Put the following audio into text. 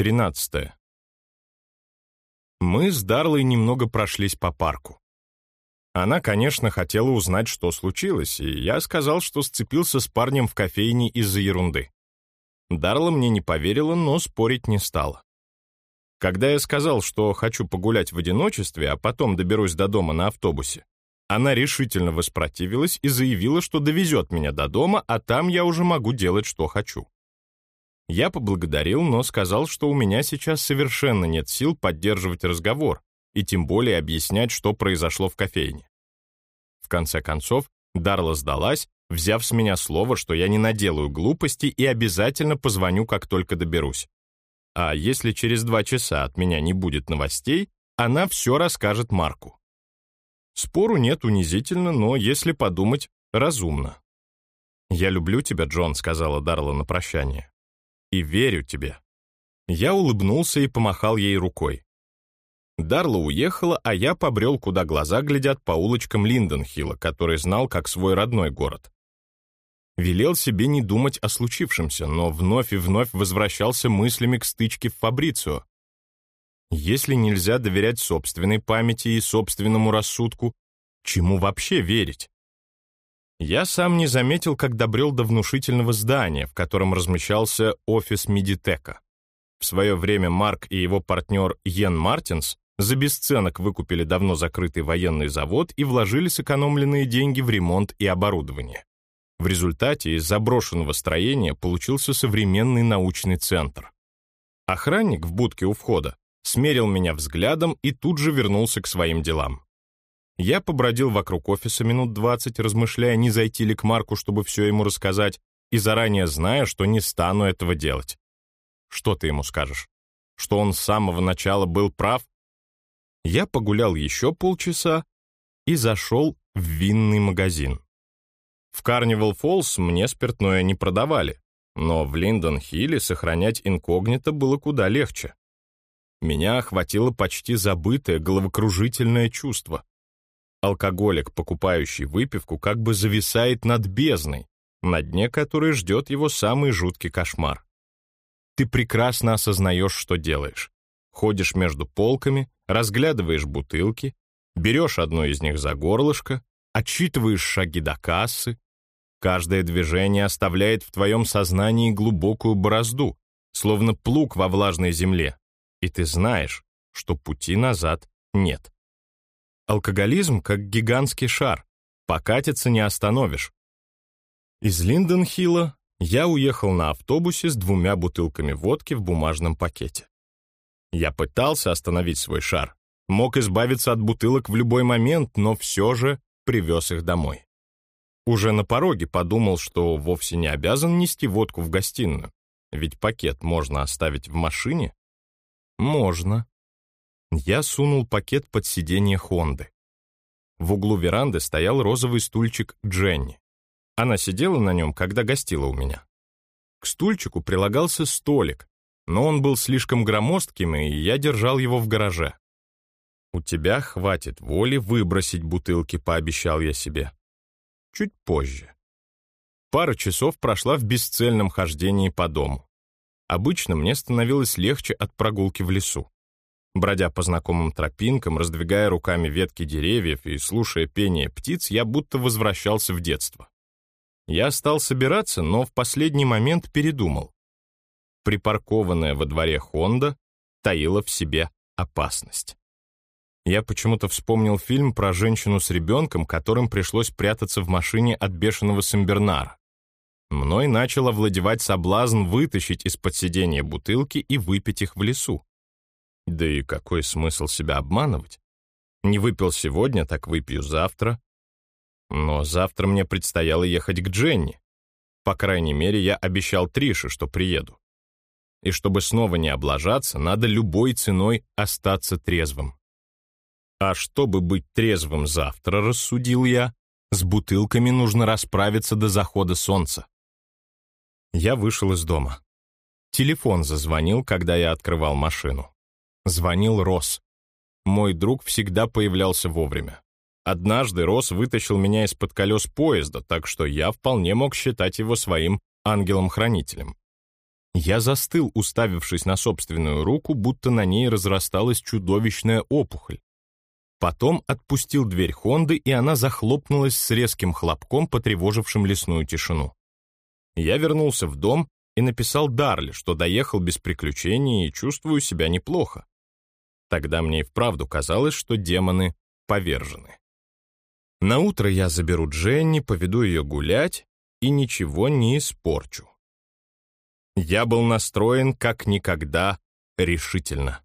13. Мы с Дарлой немного прошлись по парку. Она, конечно, хотела узнать, что случилось, и я сказал, что сцепился с парнем в кофейне из-за ерунды. Дарла мне не поверила, но спорить не стала. Когда я сказал, что хочу погулять в одиночестве, а потом доберусь до дома на автобусе, она решительно воспротивилась и заявила, что довезет меня до дома, а там я уже могу делать, что хочу. Я поблагодарил, но сказал, что у меня сейчас совершенно нет сил поддерживать разговор и тем более объяснять, что произошло в кофейне. В конце концов, Дарла сдалась, взяв с меня слово, что я не наделаю глупости и обязательно позвоню, как только доберусь. А если через два часа от меня не будет новостей, она все расскажет Марку. Спору нет унизительно, но, если подумать, разумно. «Я люблю тебя, Джон», — сказала Дарла на прощание и верю тебе». Я улыбнулся и помахал ей рукой. Дарла уехала, а я побрел, куда глаза глядят по улочкам Линденхилла, который знал как свой родной город. Велел себе не думать о случившемся, но вновь и вновь возвращался мыслями к стычке в Фабрицио. Если нельзя доверять собственной памяти и собственному рассудку, чему вообще верить? Я сам не заметил, как добрел до внушительного здания, в котором размещался офис Медитека. В свое время Марк и его партнер Йен Мартинс за бесценок выкупили давно закрытый военный завод и вложили сэкономленные деньги в ремонт и оборудование. В результате из заброшенного строения получился современный научный центр. Охранник в будке у входа смерил меня взглядом и тут же вернулся к своим делам. Я побродил вокруг офиса минут двадцать, размышляя, не зайти ли к Марку, чтобы все ему рассказать, и заранее зная, что не стану этого делать. Что ты ему скажешь? Что он с самого начала был прав? Я погулял еще полчаса и зашел в винный магазин. В Карнивал Фоллс мне спиртное не продавали, но в Линдон-Хилле сохранять инкогнито было куда легче. Меня охватило почти забытое головокружительное чувство. Алкоголик, покупающий выпивку, как бы зависает над бездной, на дне которой ждет его самый жуткий кошмар. Ты прекрасно осознаешь, что делаешь. Ходишь между полками, разглядываешь бутылки, берешь одну из них за горлышко, отсчитываешь шаги до кассы. Каждое движение оставляет в твоем сознании глубокую борозду, словно плуг во влажной земле, и ты знаешь, что пути назад нет. Алкоголизм как гигантский шар. Покатиться не остановишь. Из Линденхилла я уехал на автобусе с двумя бутылками водки в бумажном пакете. Я пытался остановить свой шар. Мог избавиться от бутылок в любой момент, но все же привез их домой. Уже на пороге подумал, что вовсе не обязан нести водку в гостиную. Ведь пакет можно оставить в машине. Можно. Я сунул пакет под сиденье Хонды. В углу веранды стоял розовый стульчик Дженни. Она сидела на нем, когда гостила у меня. К стульчику прилагался столик, но он был слишком громоздким, и я держал его в гараже. «У тебя хватит воли выбросить бутылки», — пообещал я себе. Чуть позже. Пара часов прошла в бесцельном хождении по дому. Обычно мне становилось легче от прогулки в лесу. Бродя по знакомым тропинкам, раздвигая руками ветки деревьев и слушая пение птиц, я будто возвращался в детство. Я стал собираться, но в последний момент передумал. Припаркованная во дворе Хонда таила в себе опасность. Я почему-то вспомнил фильм про женщину с ребенком, которым пришлось прятаться в машине от бешеного Симбернара. Мной начал овладевать соблазн вытащить из-под сиденья бутылки и выпить их в лесу. Да и какой смысл себя обманывать? Не выпил сегодня, так выпью завтра. Но завтра мне предстояло ехать к Дженни. По крайней мере, я обещал Трише, что приеду. И чтобы снова не облажаться, надо любой ценой остаться трезвым. А чтобы быть трезвым завтра, рассудил я, с бутылками нужно расправиться до захода солнца. Я вышел из дома. Телефон зазвонил, когда я открывал машину. Звонил Рос. Мой друг всегда появлялся вовремя. Однажды Рос вытащил меня из-под колес поезда, так что я вполне мог считать его своим ангелом-хранителем. Я застыл, уставившись на собственную руку, будто на ней разрасталась чудовищная опухоль. Потом отпустил дверь Хонды, и она захлопнулась с резким хлопком, потревожившим лесную тишину. Я вернулся в дом и написал Дарли, что доехал без приключений и чувствую себя неплохо. Тогда мне и вправду казалось, что демоны повержены. На утро я заберу Дженни, поведу ее гулять и ничего не испорчу. Я был настроен как никогда решительно.